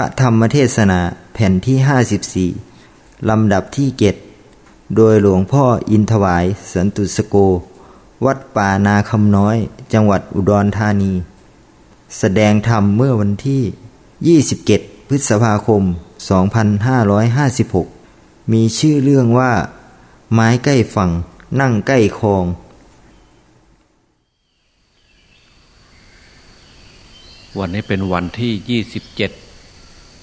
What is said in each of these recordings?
ระธรรมเทศนาแผ่นที่ 54 ลำดับที่เจ็ดโดยหลวงพ่ออินถวายสันตุสโก วัดป่านาคำน้อย จังหวัดอุดรธานี แสดงธรรมเมื่อวันที่ 27 พฤษภาคม 2556 มีชื่อเรื่องว่า ไม้ใกล้ฝั่ง นั่งใกล้คลองวันนี้เป็นวันที่ 27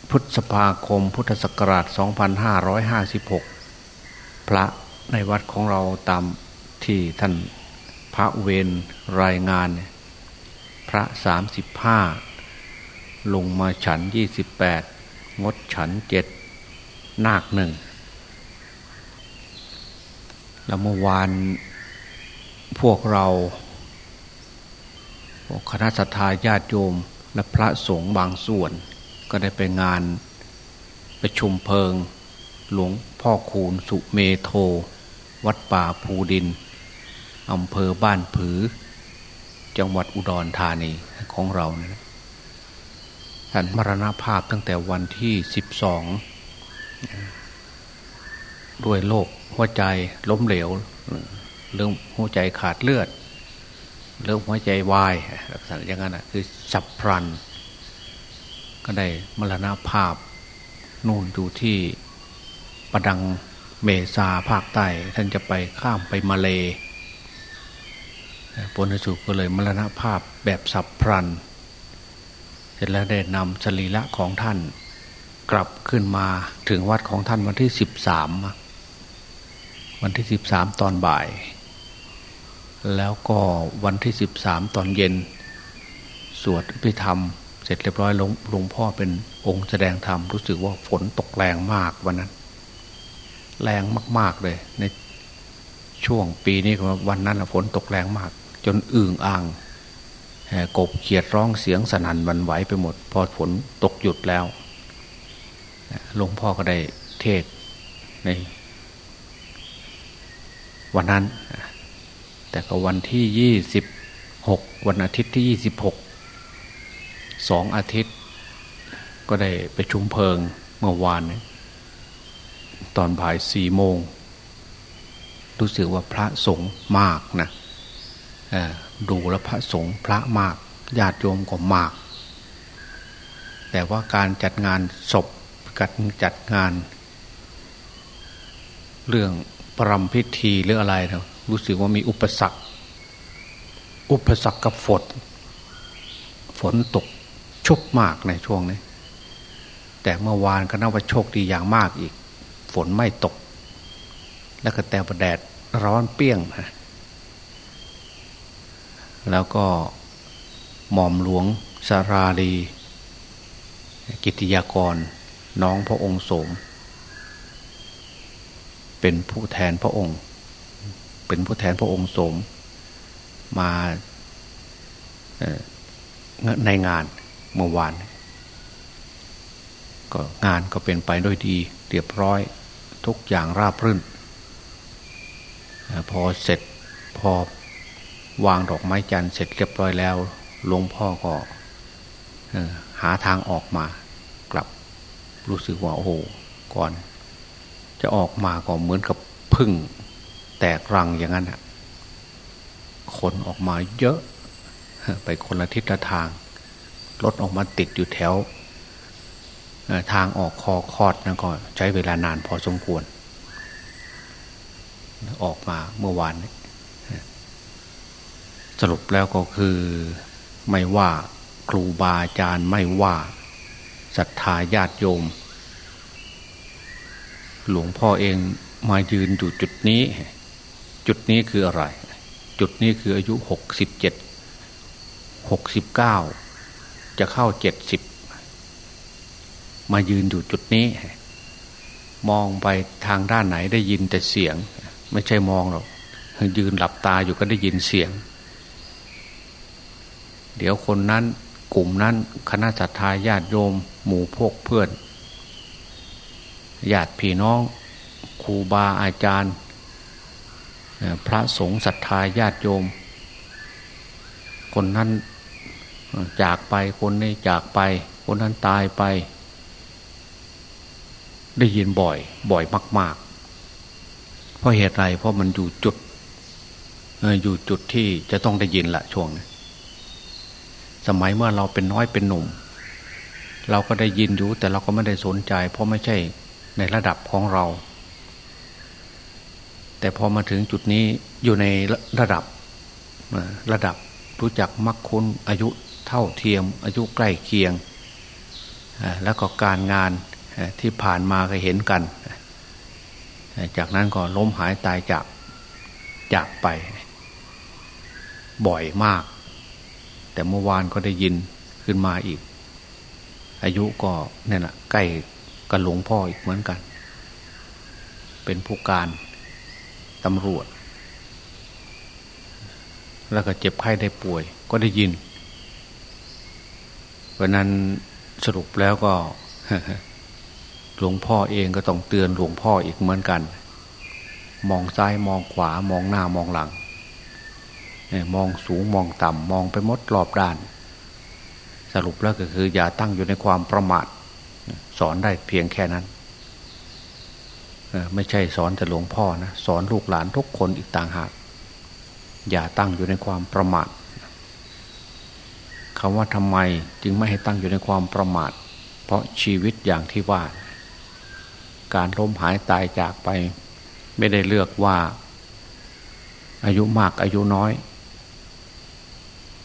พฤษภาคมพุทธศักราช 2556 พระในวัดของเราตามที่ท่านพระเวนรายงาน พระ 35 ลงมาฉัน 28 งดฉัน7นาคหนึ่งแล้วเมื่อวานพวกเราคณะสัตยาญาติโยมและพระสงฆ์บางส่วน ก็ได้ไปงานประชุมเพลิง หลวงพ่อคูณสุเมโท วัดป่าภูดินอำเภอบ้านผือ จังหวัดอุดรธานีของเรานี่ยท่านมรณภาพตั้งแต่วันที่สิบสองด้วยโรคหัวใจล้มเหลว เรื่องหัวใจขาดเลือด เรื่องหัวใจวายลักษณะอย่างนั้นคือฉับพลัน ก็ได้มรณภาพนู่นอยู่ที่ประดังเมษาภาคใต้ ท่านจะไปข้ามไปมาเลปนสุก็เลยมรณภาพแบบสับพลัน เสร็จแล้วได้นำสรีระของท่าน กลับขึ้นมาถึงวัดของท่านวันที่สิบสามวันที่สิบสามตอนบ่าย แล้วก็วันที่สิบสามตอนเย็น สวดพิธรรม เสร็จเรียบร้อยหลวงหลวงพ่อเป็นองค์แสดงธรรมรู้สึกว่าฝนตกแรงมากวันนั้น แรงมาก ๆเลย ในช่วงปีนี้วันนั้นฝนตกแรงมาก จนอึ่งอ่างกบเขียดร้องเสียงสนั่นวันไหวไปหมด พอฝนตกหยุดแล้วหลวงพ่อก็ได้เทศใน วันนั้น แต่ก็วันที่ยี่สิบหกวันอาทิตย์ที่ยี่สิบหก สองอาทิตย์ ก็ได้ไปชุมเพลิงเมื่อวานตอนบ่ายสี่โมง รู้สึกว่าพระสงฆ์มากนะดูแลพระสงฆ์พระมากญาติโยมก็มาก แต่ว่าการจัดงานศพการจัดงาน เรื่องปรำพิธีหรืออะไรนะรู้สึกว่ามีอุปสรรค อุปสรรคกับฝน ฝนตก ชกมากในช่วงนี้ แต่เมื่อวานก็นับว่าโชคดีอย่างมากอีก ฝนไม่ตก แล้วก็แต่ประแดดร้อนเปี้ยงนะแล้วก็หม่อมหลวงสาราลี กิติยากร น้องพระองค์สม เป็นผู้แทนพระองค์ เป็นผู้แทนพระองค์สมมาในงาน เมื่อวาน ก็งานก็เป็นไปด้วยดี เรียบร้อยทุกอย่างราบรื่น พอเสร็จพอวางดอกไม้จันทร์เสร็จเรียบร้อยแล้วหลวงพ่อก็หาทางออกมากลับรู้สึกว่าโอ้โหก่อน จะออกมาก็เหมือนกับพึ่งแตกรังอย่างนั้นอะคนออกมาเยอะ ไปคนละทิศละทาง รถออกมาติดอยู่แถวทางออกคอคอดนั่นก็ใช้เวลานานพอสมควร ออกมาเมื่อวาน สรุปแล้วก็คือไม่ว่าครูบาอาจารย์ไม่ว่าศรัทธาญาติโยม หลวงพ่อเองมายืนอยู่จุดนี้ จุดนี้คืออะไร จุดนี้คืออายุหกสิบเจ็ดหกสิบเก้า จะเข้าเจ็ดสิบมายืนอยู่จุดนี้ มองไปทางด้านไหนได้ยินแต่เสียง ไม่ใช่มองหรอกยืนหลับตาอยู่ก็ได้ยินเสียง เดี๋ยวคนนั้นกลุ่มนั้นคณะสัตยาญาติโยม หมู่พวกเพื่อนญาติพี่น้องครูบาอาจารย์ พระสงฆ์ศรัทธาญาติโยม คนนั้น จากไปคนนี้จากไป คนนั้นตายไป ได้ยินบ่อย บ่อยมาก ๆ เพราะเหตุไรเพราะมันอยู่จุดอยู่จุดที่จะต้องได้ยินละช่วงนี้สมัยเมื่อเราเป็นน้อยเป็นหนุ่ม เราก็ได้ยินอยู่ แต่เราก็ไม่ได้สนใจ เพราะไม่ใช่ในระดับของเรา แต่พอมาถึงจุดนี้อยู่ในระดับระดับรู้จักมักคุ้นอายุ เท่าเทียม อายุใกล้เคียง แล้วก็การงานที่ผ่านมาก็เห็นกัน จากนั้นก็ล้มหายตายจากจากไป บ่อยมาก แต่เมื่อวานก็ได้ยินขึ้นมาอีก อายุก็เนี่ยนะใกล้กับหลวงพ่ออีกเหมือนกัน เป็นผู้การตำรวจ แล้วก็เจ็บไข้ได้ป่วย ก็ได้ยิน เพราะนั้นสรุปแล้วก็หลวงพ่อเองก็ต้องเตือนหลวงพ่ออีกเหมือนกัน มองซ้ายมองขวามองหน้ามองหลัง มองสูงมองต่ำมองไปมดรอบด้าน สรุปแล้วก็คือ อย่าตั้งอยู่ในความประมาท สอนได้เพียงแค่นั้น ไม่ใช่สอนแต่หลวงพ่อนะ สอนลูกหลานทุกคนอีกต่างหาก อย่าตั้งอยู่ในความประมาท คำว่าทำไมจึงไม่ให้ตั้งอยู่ในความประมาท เพราะชีวิตอย่างที่ว่า การล้มหายตายจากไป ไม่ได้เลือกว่า อายุมากอายุน้อย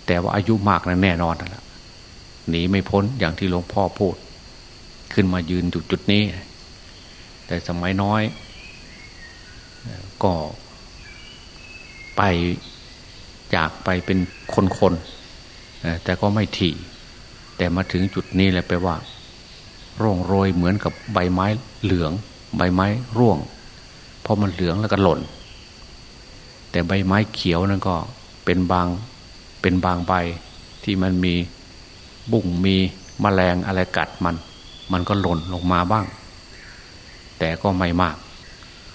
แต่ว่าอายุมากนั้นแน่นอนแล้วหนีไม่พ้นอย่างที่หลวงพ่อพูด ขึ้นมายืนจุดจุดนี้ แต่สมัยน้อย ก็ไปจากไปเป็นคนๆ แต่ก็ไม่ถี่ แต่มาถึงจุดนี้แหละไปว่า ร่องโรยเหมือนกับใบไม้เหลือง ใบไม้ร่วงพอมันเหลืองแล้วก็หล่น แต่ใบไม้เขียวนั่นก็เป็นบางเป็นบางใบที่มันมีบุ่งมีมแมลงอะไรกัดมัน มันก็หล่นลงมาบ้าง แต่ก็ไม่มาก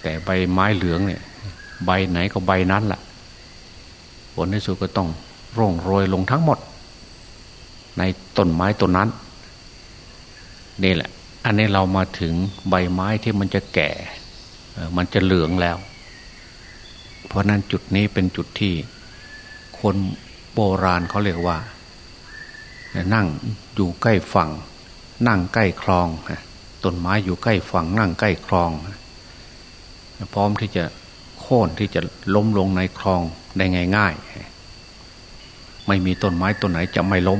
แต่ใบไม้เหลืองเนี่ย ใบไหนก็ใบนั้นแหละผลในสุดก็ต้องร่องโรยลงทั้งหมด ในต้นไม้ต้นนั้นนี่แหละ อันนี้เรามาถึงใบไม้ที่มันจะแก่ มันจะเหลืองแล้ว เพราะนั้นจุดนี้เป็นจุดที่คนโบราณเขาเรียกว่า นั่งอยู่ใกล้ฝั่ง นั่งใกล้คลองต้นไม้อยู่ใกล้ฝั่ง นั่งใกล้คลอง พร้อมที่จะโค่นที่จะล้มลงในคลองได้ง่ายๆไม่มีต้นไม้ต้นไหนจะไม่ล้ม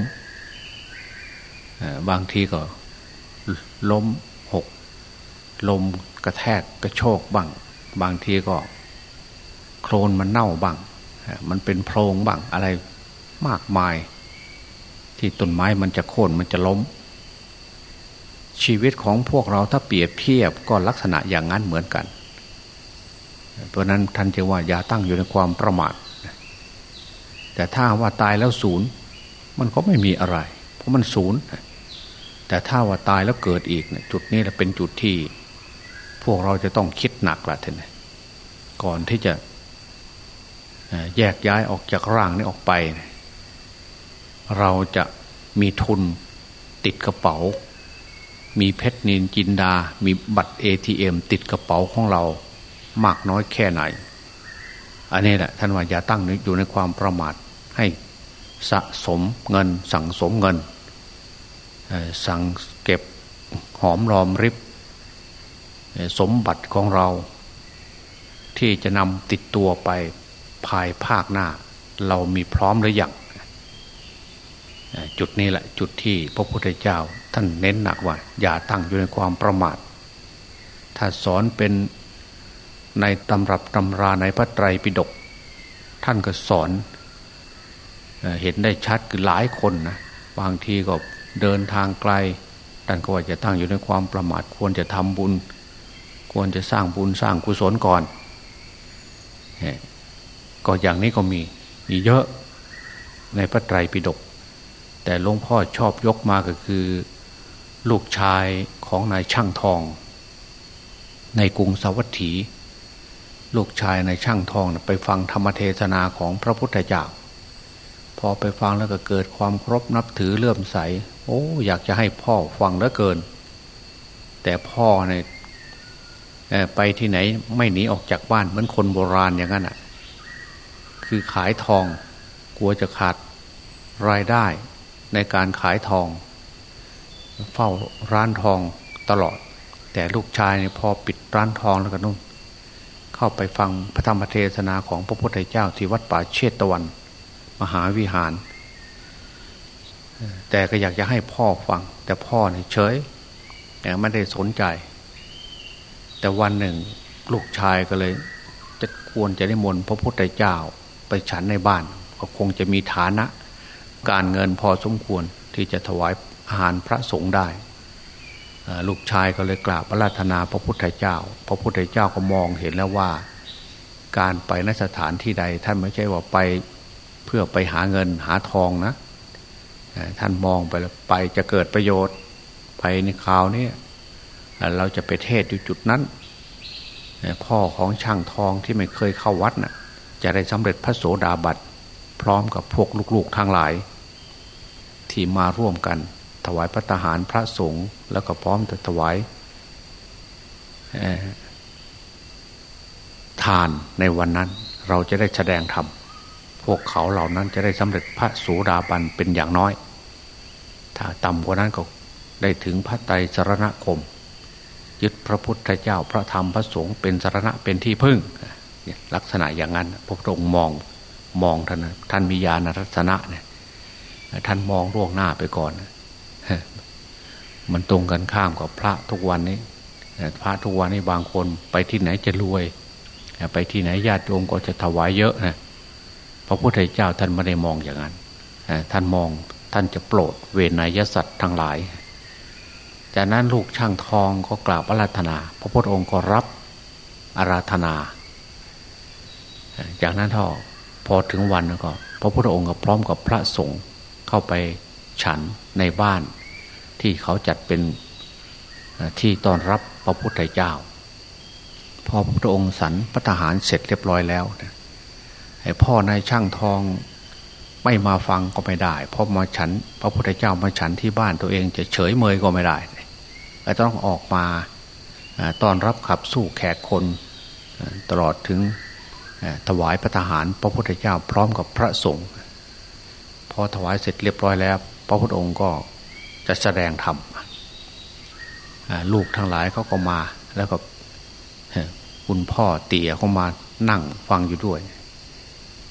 บางทีก็ล้มหกลมกระแทกกระโชกบ้าง บางทีก็ โคลนมันเน่าบ้าง มันเป็นโพรงบ้างอะไรมากมาย ที่ต้นไม้มันจะโค่นมันจะล้ม ชีวิตของพวกเราถ้าเปรียบเทียบก็ลักษณะอย่างนั้นเหมือนกัน เพราะนั้นท่านจะว่าอย่าตั้งอยู่ในความประมาทแต่ถ้าว่าตายแล้วศูนย์ มันก็ไม่มีอะไร ราะมันศูนย์แต่ถ้าว่าตายแล้วเกิดอีกเนี่ยจุดนี้แหละเป็นจุดที่ พวกเราจะต้องคิดหนักละท่านก่อนที่จะแยกย้ายออกจากร่างนี้ออกไป เราจะมีทุนติดกระเป๋า มีเพชรนินจินดา มีบัตรเอทีเอ็มติดกระเป๋าของเรา มากน้อยแค่ไหน อันนี้แหละท่านว่าอย่าตั้งอยู่ในความประมาทให้สะสมเงินสั่งสมเงิน สั่งเก็บหอมรอมริบ สมบัติของเรา ที่จะนำติดตัวไปภายภาคหน้า เรามีพร้อมหรือยังจุดนี้แหละจุดที่พระพุทธเจ้า ท่านเน้นหนักว่า อย่าตั้งอยู่ในความประมาท ถ้าสอนเป็นในตำรับตำราในพระไตรปิฎกท่านก็สอนเห็นได้ชัดคือหลายคนนะบางทีก็ เดินทางไกลท่านก็ว่าจะตั้งอยู่ในความประมาทควรจะทำบุญ ควรจะสร้างบุญสร้างกุศลก่อนก็อย่างนี้ก็มีมีเยอะในพระไตรปิฎกแต่หลวงพ่อชอบยกมาก็คือ ลูกชายของนายช่างทอง ในกรุงสวัสดีลูกชายในช่างทองไปฟังธรรมเทศนาของพระพุทธเจ้าพอไปฟังแล้วก็เกิดความครบนับถือเลื่อมใส โอ้อยากจะให้พ่อฟังเหลือเกิน แต่พ่อในไปที่ไหนไม่หนีออกจากบ้านเหมือนคนโบราณอย่างนั้นอะ คือขายทอง กลัวจะขาดรายได้ในการขายทอง เฝ้าร้านทองตลอด แต่ลูกชายเนี่ยพอปิดร้านทองแล้วก็นุ่มเข้าไปฟังพระธรรมเทศนาของพระพุทธเจ้าที่วัดป่าเชตตะวัน มหาวิหาร แต่ก็อยากจะให้พ่อฟัง แต่พ่อเนี่ยเฉยแต่ไม่ได้สนใจ แต่วันหนึ่งลูกชายก็เลย จะควรจะได้มนพระพุทธเจ้าไปฉันในบ้าน ก็คงจะมีฐานะ การเงินพอสมควรที่จะถวายอาหารพระสงฆ์ได้ลูกชายก็เลยกราบพระราธนาพระพุทธเจ้า พระพุทธเจ้าก็มองเห็นแล้วว่า การไปนสถานที่ใดท่านไม่ใช่ว่าไปเพื่อไปหาเงินหาทองนะ ท่านมองไปแล้วไปจะเกิดประโยชน์ไปในคราวนี้เราจะไปเทศอยู่จุดนั้น พ่อของช่างทองที่ไม่เคยเข้าวัดนะ่ะ จะได้สำเร็จพระโสดาบัตพร้อมกับพวกลูกๆทั้งหลาย ที่มาร่วมกัน ถวายพระทหารพระสงฆ์แล้วก็พร้อมจะถวายทานในวันนั้น เราจะได้แสดงธรรมพวกเขาเหล่านั้นจะได้สำเร็จพระสูดาบันเป็นอย่างน้อย ถ้าต่ำกว่านั้นก็ได้ถึงพระไตรสรณคม ยึดพระพุทธเจ้าพระธรรมพระสงฆ์เป็นสรณะเป็นที่พึ่ง ลักษณะอย่างนั้นพระองค์มองมองท่านท่านมีญาณรัตนะเนี่ยท่านมองล่วงหน้าไปก่อน มันตรงกันข้ามกับพระทุกวันนี้พระทุกวันนี้บางคนไปที่ไหนจะรวย ไปที่ไหนญาติโยมก็จะถวายเยอะนะพระพุทธเจ้าท่านไม่ได้มองอย่างนั้นท่านมอง ท่านจะโปรดเวนยสัตว์ทั้งหลาย จากนั้นลูกช่างทองก็กราบอาราธนา พระพุทธองค์ก็รับอาราธนา จากนั้นท่อพอถึงวันแล้วก็พระพุทธองค์ก็พร้อมกับพระสงฆ์เข้าไปฉันในบ้านที่เขาจัดเป็นที่ต้อนรับพระพุทธเจ้า พอพระพุทธองค์สันพระทหารเสร็จเรียบร้อยแล้วไอ้พ่อนายช่างทอง ไม่มาฟังก็ไม่ได้ เพราะมาฉัน พระพุทธเจ้ามาฉันที่บ้านตัวเองจะเฉยเมยก็ไม่ได้ก็ต้องออกมาตอนรับขับสู้แขกคนตลอดถึงถวายพระทหาร พระพุทธเจ้าพร้อมกับพระสงฆ์พอถวายเสร็จเรียบร้อยแล้ว พระพุทธองค์ก็จะแสดงธรรมลูกทั้งหลายเขาก็มา แล้วก็คุณพ่อเตี่ยเขามานั่งฟังอยู่ด้วย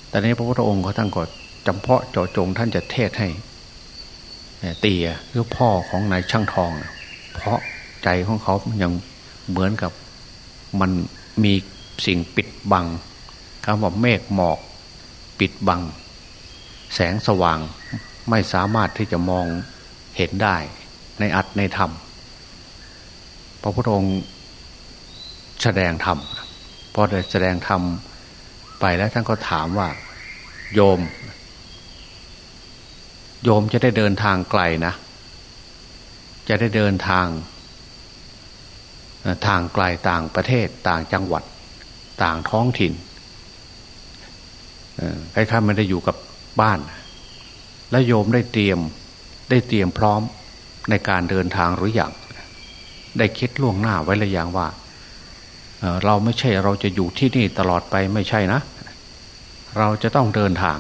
แต่นี้พระพุทธองค์เขาท่านก็ จำเพาะเจาะจงท่านจะเทศให้เตี่ยหรือพ่อของนายช่างทอง เพราะใจของเขายังเหมือนกับมันมีสิ่งปิดบังคำว่าเมฆหมอกปิดบัง แสงสว่างไม่สามารถที่จะมองเห็นได้ในอัดในธรรม พระพุทธองค์แสดงธรรมพอได้แสดงธรรมไปแล้วท่านก็ถามว่า โยม โยมจะได้เดินทางไกลนะ จะได้เดินทาง ทางไกลต่างประเทศต่างจังหวัด ต่างท้องถิ่นใครๆไม่ได้อยู่กับบ้าน แล้วโยมได้เตรียมได้เตรียมพร้อมในการเดินทางหรืออยังได้คิดล่วงหน้าไว้หรือยังว่าเราไม่ใช่เราจะอยู่ที่นี่ตลอดไปไม่ใช่นะ เราจะต้องเดินทาง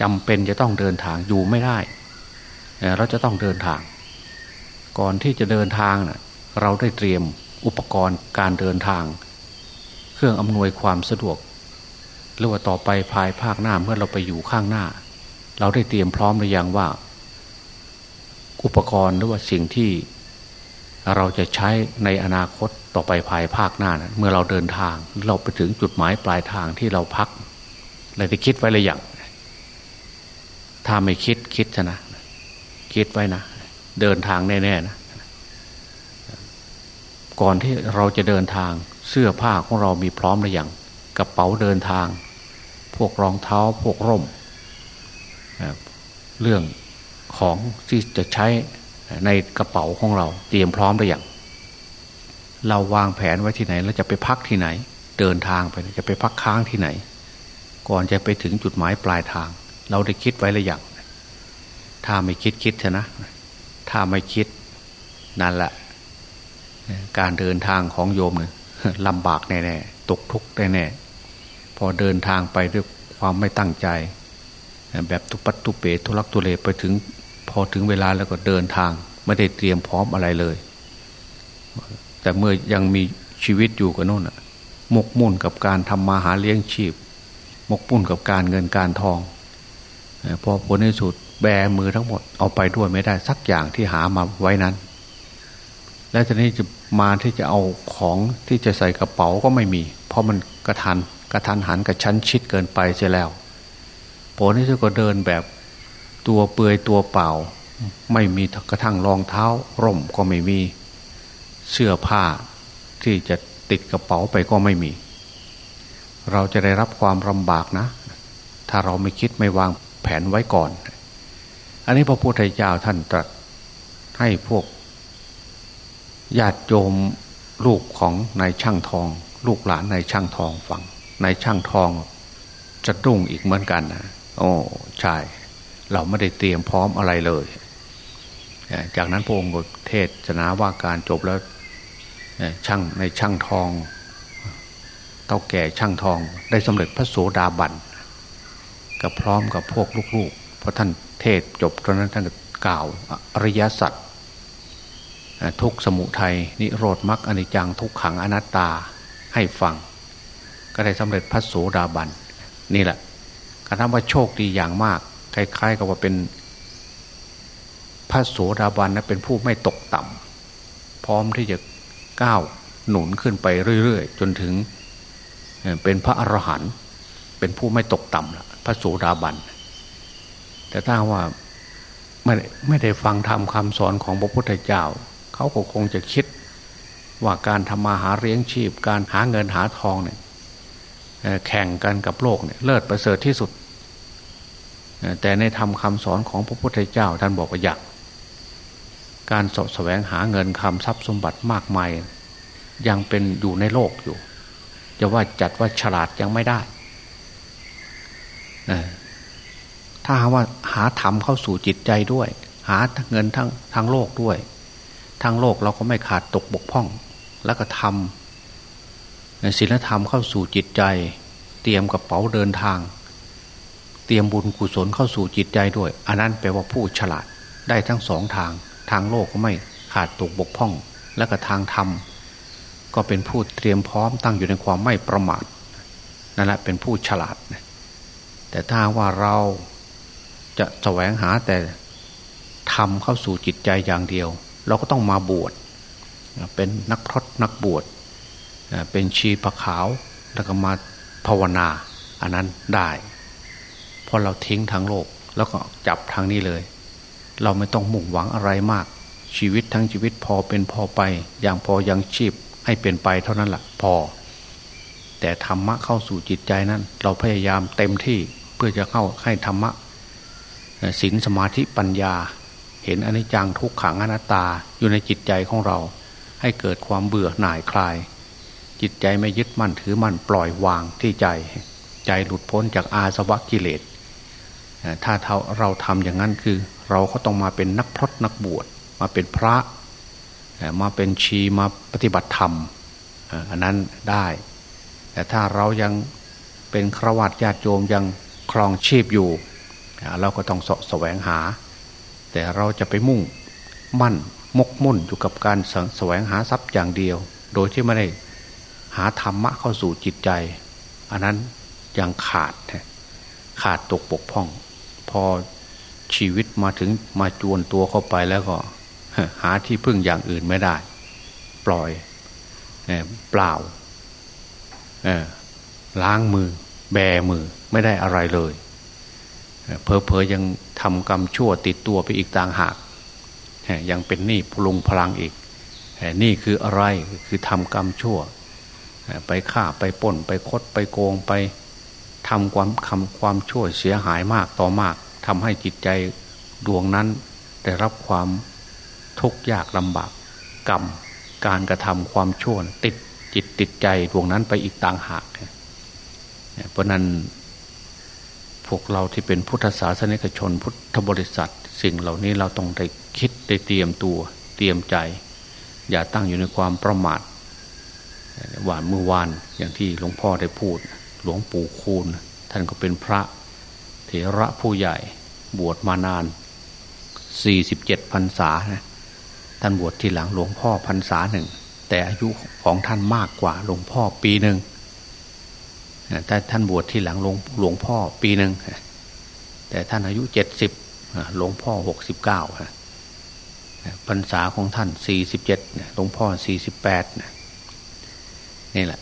จำเป็นจะต้องเดินทางอยู่ไม่ได้เราจะต้องเดินทาง ก่อนที่จะเดินทางนะเราได้เตรียมอุปกรณ์การเดินทาง เครื่องอำนวยความสะดวกหรือว่าต่อไปภายภาคหน้าเมื่อเราไปอยู่ข้างหน้า เราได้เตรียมพร้อมหรือยังว่า อุปกรณ์หรือว่าสิ่งที่ เราจะใช้ในอนาคตต่อไปภายภาคหน้านะเมื่อเราเดินทาง เราไปถึงจุดหมายปลายทางที่เราพักเราจะคิดไว้เลยอย่าง ถ้าไม่คิดคิดนะคิดไว้นะเดินทางแน่ๆนะก่อนที่เราจะเดินทางเสื้อผ้าของเรามีพร้อมหรือยังกระเป๋าเดินทาง พวกรองเท้าพวกร่ม เรื่องของที่จะใช้ในกระเป๋าของเราเตรียมพร้อมหรือยังเราวางแผนไว้ที่ไหนเราจะไปพักที่ไหน เดินทางไปจะไปพักค้างที่ไหน ก่อนจะไปถึงจุดหมายปลายทาง เราได้คิดไว้หรือยังถ้าไม่คิดคิดเถอะนะ ถ้าไม่คิดนั่นแหละ การเดินทางของโยมเนี่ยลำบากแน่ๆตกทุกข์แน่ๆพอเดินทางไปด้วยความไม่ตั้งใจ แบบตุปัตตุเปทุลักตุเลไปถึง พอถึงเวลาแล้วก็เดินทาง ไม่ได้เตรียมพร้อมอะไรเลย แต่เมื่อยังมีชีวิตอยู่กับนู่นมกมุ่นกับการทำมาหาเลี้ยงชีพ มกมุ่นกับการเงินการทอง พอผลในสุดแบมือทั้งหมดเอาไปด้วยไม่ได้สักอย่างที่หามาไว้นั้น และทีนี้จะมาที่จะเอาของที่จะใส่กระเป๋าก็ไม่มี เพราะมันกระทันกระทันหันกระชั้นชิดเกินไปเสียแล้ว ผลที่สุดก็เดินแบบตัวเปือยตัวเปล่า ไม่มีกระทั่งรองเท้า ร่มก็ไม่มี เสื้อผ้าที่จะติดกระเป๋าไปก็ไม่มี เราจะได้รับความลำบากนะ ถ้าเราไม่คิดไม่วาง แผนไว้ก่อน อันนี้พระพุทธเจ้าท่านตรัสให้พวกญาติโยมลูกของนายช่างทอง ลูกหลานนายช่างทองฟังนายช่างทองจะรุ่งอีกเหมือนกันนะโอ้ใช่ เราไม่ได้เตรียมพร้อมอะไรเลย จากนั้นพระองค์เทศนาว่าการจบแล้วช่างในช่างทองเต้าแก่ช่างทองได้สำเร็จพระโสดาบัน ก็พร้อมกับพวกลูกๆ เพราะท่านเทศจบตอนนั้นท่านกล่าวอริยสัจทุกสมุทัยนิโรธมรรคอนิจจังทุกขังอนัตตาให้ฟัง ก็ได้สำเร็จพระโสดาบันนี่แหละกระทำว่าโชคดีอย่างมาก คล้ายๆ กับว่าเป็นพระโสดาบันนะเป็นผู้ไม่ตกต่ำพร้อมที่จะก้าวหนุนขึ้นไปเรื่อยๆ จนถึงเป็นพระอรหันต์เป็นผู้ไม่ตกต่ำละ พระโสดาบัน แต่ถ้าว่าไม่ไม่ได้ฟังธรรมคำสอนของพระพุทธเจ้า เขาก็คงจะคิดว่าการทำมาหาเลี้ยงชีพ การหาเงินหาทองเนี่ยแข่งกันกับโลกเนี่ยเลิศประเสริฐที่สุด แต่ในธรรมคาสอนของพระพุทธเจ้าท่านบอกว่าอยากการสะแสวงหาเงินคำทรัพย์สมบัติมากมาย ยังเป็นอยู่ในโลกอยู่จะว่าจัดว่าฉลาดยังไม่ได้ ถ้าว่าหาธรรมเข้าสู่จิตใจด้วย หาเงินทั้งทั้งโลกด้วยทั้งโลกเราก็ไม่ขาดตกบกพร่อง แล้วก็ทำศีลธรรมเข้าสู่จิตใจ เตรียมกระเป๋าเดินทาง เตรียมบุญกุศลเข้าสู่จิตใจด้วย อันนั้นแปลว่าผู้ฉลาดได้ทั้งสองทาง ทางโลกก็ไม่ขาดตกบกพร่อง และก็ทางธรรมก็เป็นผู้เตรียมพร้อมตั้งอยู่ในความไม่ประมาทนั่นแหละเป็นผู้ฉลาด แต่ถ้าว่าเราจะแสวงหาแต่ทำเข้าสู่จิตใจอย่างเดียว เราก็ต้องมาบวชเป็นนักพรตนักบวชเป็นชีพขาวแล้วก็มาภาวนา อันนั้นได้พอเราทิ้งทางโลก แล้วก็จับทางนี้เลย เราไม่ต้องมุ่งหวังอะไรมาก ชีวิตทั้งชีวิตพอเป็นพอไป อย่างพอยังชีพให้เป็นไปเท่านั้นแหละพอ แต่ธรรมะเข้าสู่จิตใจนั้น เราพยายามเต็มที่ เพื่อจะเข้าให้ธรรมะศีลสมาธิปัญญา เห็นอนิจจังทุกขังอนัตตาอยู่ในจิตใจของเรา ให้เกิดความเบื่อหน่ายคลาย จิตใจไม่ยึดมั่นถือมั่นปล่อยวางที่ใจ ใจหลุดพ้นจากอาสวะกิเลสถ้าเราทำอย่างนั้นคือ เราก็ต้องมาเป็นนักพรตนักบวชมาเป็นพระมาเป็นชีมาปฏิบัติธรรมอันนั้นได้ แต่ถ้าเรายังเป็นครวัตญาติโยมยัง ครองชีพอยู่ เราก็ต้องสะแสวงหา แต่เราจะไปมุ่งมั่นมกมุ่นอยู่กับการสแสวงหาทรัพย์อย่างเดียว โดยที่ไม่ได้หาธรรมะเข้าสู่จิตใจ อันนั้นยังขาดขาดตกปกพ่อง พอชีวิตมาถึงมาจวนตัวเข้าไปแล้วก็หาที่พึ่งอย่างอื่นไม่ได้ ปล่อยเปล่าล้างมือ แบมือไม่ได้อะไรเลยเพอเพอยังทำกรรมชั่วติดตัวไปอีกต่างหากยังเป็นหนี้พลุงพลังอีกนี่คืออะไรคือทำกรรมชั่ว ไปฆ่าไปป่นไปคดไปโกงไปทำความคำความชั่วเสียหายมากต่อมากทำให้จิตใจดวงนั้นได้รับความทุกข์ยากลำบากกรรม การกระทำความชั่วติดจิตติดใจดวงนั้นไปอีกต่างหาก เพราะนั้นพวกเราที่เป็นพุทธศาสนิกชน พุทธบริษัท สิ่งเหล่านี้เราต้องได้คิดได้เตรียมตัวเตรียมใจ อย่าตั้งอยู่ในความประมาทหวานเมื่อวานอย่างที่หลวงพ่อได้พูด หลวงปู่คูณ ท่านก็เป็นพระเถระผู้ใหญ่บวชมานานสี่สิบเจ็ดพรรษานะท่านบวชทีหลังหลวงพ่อพรรษาหนึ่งแต่อายุของท่านมากกว่าหลวงพ่อปีหนึ่ง แต่ท่านบวชที่หลังหลวงหลวงพ่อปีหนึ่งแต่ท่านอายุเจ็ดสิบหลวงพ่อหกสิบเก้าพรรษาของท่านสี่สิบเจ็ดหลวงพ่อสี่สิบแปดนี่แหละ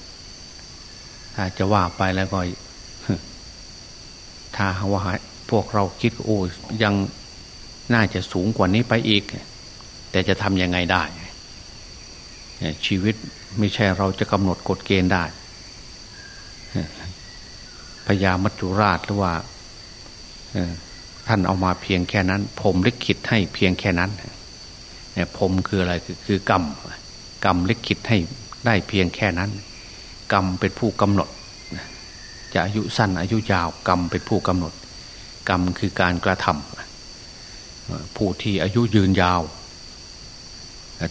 ถ้าจะว่าไปแล้วก็ ถ้าว่าพวกเราคิดโอ้ยังน่าจะสูงกว่านี้ไปอีก แต่จะทำยังไงได้ ชีวิตไม่ใช่เราจะกำหนดกฎเกณฑ์ได้ พญามัจจุราชหรือว่าท่านเอามาเพียงแค่นั้น ผมลิขิตให้เพียงแค่นั้นเนี่ยผมคืออะไรคือคือกรรมกรรมลิขิตให้ได้เพียงแค่นั้น กรรมเป็นผู้กำหนด จะอายุสั้นอายุยาวกรรมเป็นผู้กำหนด กรรมคือการกระทำผู้ที่อายุยืนยาว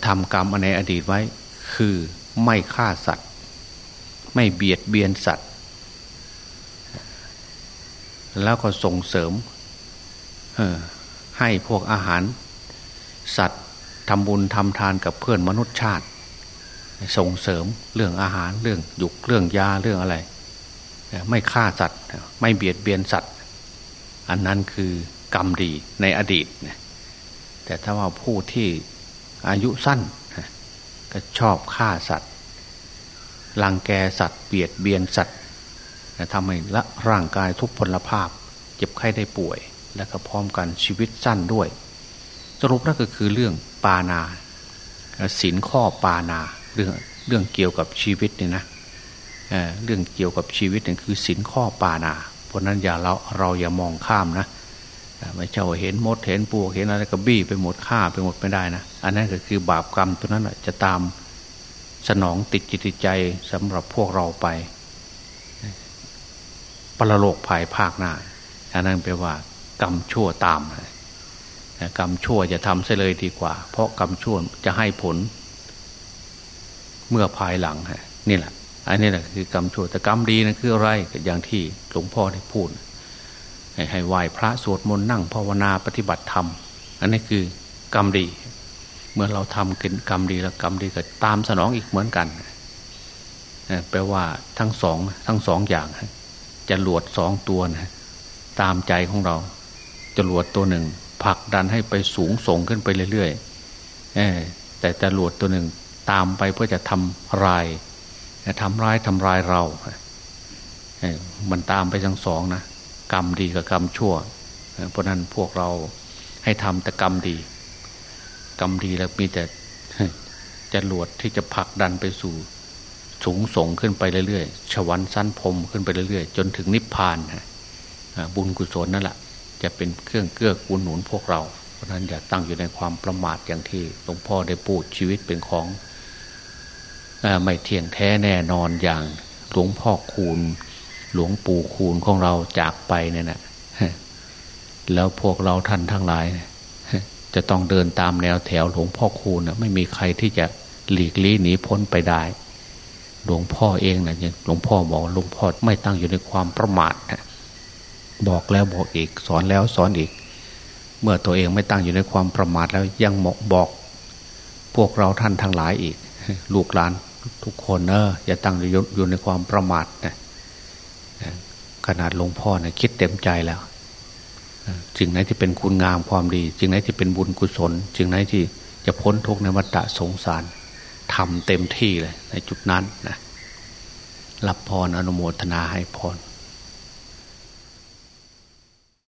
ทำกรรมในอดีตไว้ คือไม่ฆ่าสัตว์ ไม่เบียดเบียนสัตว์ แล้วก็ส่งเสริมให้พวกอาหาร สัตว์ทำบุญทำทานกับเพื่อนมนุษย์ชาติ ส่งเสริมเรื่องอาหารเรื่องหยุกเรื่องยาเรื่องอะไร ไม่ฆ่าสัตว์ ไม่เบียดเบียนสัตว์ อันนั้นคือกรรมดีในอดีต แต่ถ้าว่าผู้ที่อายุสั้นก็ชอบฆ่าสัตว์ลังแกสัตว์เบียดเบียนสัตว์ ทำให้ละร่างกายทุกพลภาพ เจ็บไข้ได้ป่วย และก็พร้อมกันชีวิตสั้นด้วย สรุปนั่นก็คือเรื่องปานาศีลข้อปานาเรื่องเรื่องเกี่ยวกับชีวิตเนี่ยนะเเรื่องเกี่ยวกับชีวิตเนี่ยคือศีลข้อปานา เพราะนั้นอย่าเราเราอย่ามองข้ามนะไม่เจ้าเห็นมดเห็นปวกเห็นอะไรก็บี้ไปหมดฆ่าไปหมดไม่ได้นะอันนั้นก็คือบาปกรรมตัวนั้นจะตามสนองติดจิตใจสำหรับพวกเราไป รโลกภายภาคหน้าอันนั้นแปลว่ากรรมชั่วตามกรรมชั่วจะทำเสียเลยดีกว่า เพราะกรรมชั่วจะให้ผล เมื่อภายหลังนี่แหละ อันนี้แหละคือกรรมชั่วแต่กรรมดีนะั่นคืออะไรอย่างที่หลวงพ่อได้พูดให้ไหว้พระสวดมนต์นั่งภาวนาปฏิบัติธรรม อันนี้คือกรรมดี เมื่อเราทำกินกรรมดีแล้วกรรมดีก็ตามสนองอีกเหมือนกันแปลว่าทั้งสองทั้งสองอย่าง จะหลวดสองตัวนะตามใจของเราจะหลวดตัวหนึ่งผลักดันให้ไปสูงส่งขึ้นไปเรื่อยๆแต่จะหลวดตัวหนึ่งตามไปเพื่อจะทำลายทำร้ายทำลายเรามันตามไปทั้งสองนะกรรมดีกับกรรมชั่ว เพราะนั้นพวกเราให้ทำแต่กรรมดี กรรมดีแล้วมีแต่จะหลวดที่จะผลักดันไปสู่ สูงส่งขึ้นไปเรื่อยๆ ชวันสั้นพรมขึ้นไปเรื่อยๆ จนถึงนิพพานบุญกุศลนั่นแหละจะเป็นเครื่องเกื้อกูลหนุนพวกเรา เพราะนั้นอย่าตั้งอยู่ในความประมาทอย่างที่หลวงพ่อได้พูดชีวิตเป็นของไม่เที่ยงแท้แน่นอนอย่างหลวงพ่อคูณ หลวงปู่คูณของเราจากไปเนี่ยนะแล้วพวกเราท่านทั้งหลาย จะต้องเดินตามแนวแถวหลวงพ่อคูณนะไม่มีใครที่จะหลีกลี่หนีพ้นไปได้ หลวงพ่อเองนะหลวงพ่อบอกหลวงพ่อไม่ตั้งอยู่ในความประมาทนะบอกแล้วบอกอีกสอนแล้วสอนอีก เมื่อตัวเองไม่ตั้งอยู่ในความประมาทแล้วยังบอก พวกเราท่านทั้งหลายอีก ลูกหลานทุกคนเนอะอย่าตั้งอยู่ในความประมาทนะขนาดหลวงพ่อเนี่ยคิดเต็มใจแล้วสิ่งไหนที่เป็นคุณงามความดีสิ่งไหนที่เป็นบุญกุศลสิ่งไหนที่จะพ้นทุกข์ในวัฏสงสาร ทำเต็มที่เลยในจุดนั้นนะรับพรออนุโมทนาให้พร